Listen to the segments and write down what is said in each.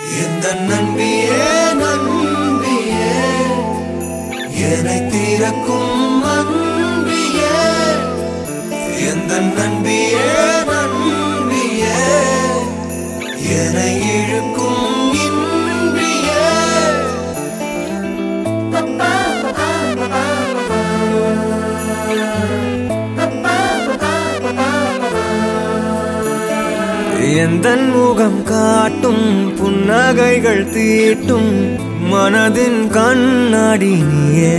எந்த நம்பியே நம்பியே என்னை தீரக்கும் அன்பியே எந்த நம்பியே நம்பியே என்னை இழுக்கும் எந்தன் முகம் காட்டும் புன்னகைகள் தீட்டும் மனதின் கண்ணாடி நீயே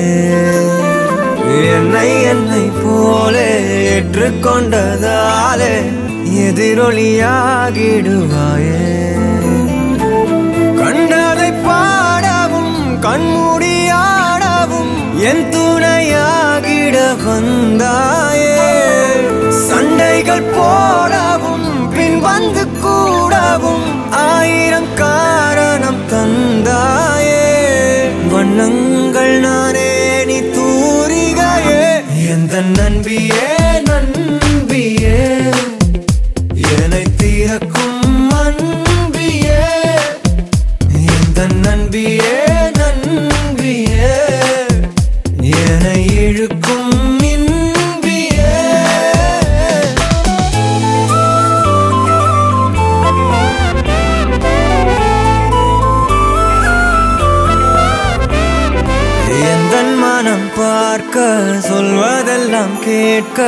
என்னை என்னை போலே ஏற்றுக்கொண்டதாலே எதிரொலியாகிடுவாயே. கண்டதை பாடவும் கண்மூடியாடவும் என் துணையாகிட வந்தாயே. சண்டைகள் போட எந்த நண்பியே பார்க்க சொல்வதெல்லாம் கேட்க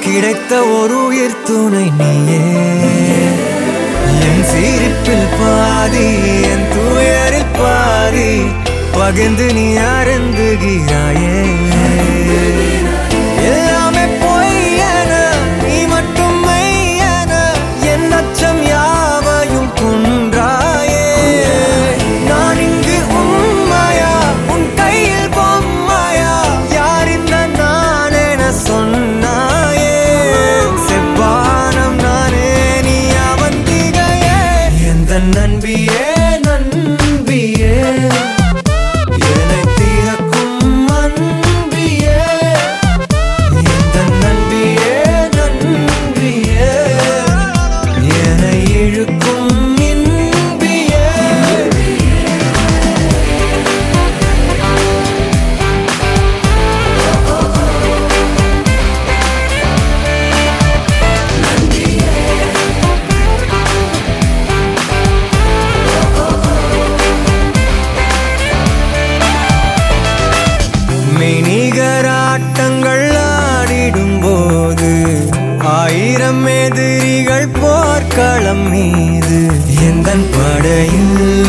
கிடைத்த ஒரு உயிர் துணை நீயே. என் சிரிப்பில் பாதி என் துயரில் பாதி பகிர்ந்து நீ அருந்துகிறாயே. எந்த நண்பியே எதிரிகள் போர்க்களம் மீது. எந்த படையில்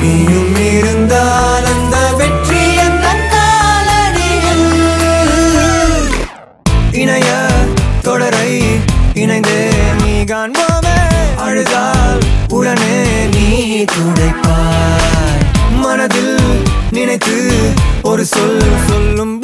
நீயும் இருந்தால் அந்த வெற்றி எந்த காலடியில்? இணைய தொடரை இணைந்தே நீ காண்போமே. அழுதால் உடனே நீ துடைப்பாய். மனதில் நினைத்து ஒரு சொல் சொல்லும்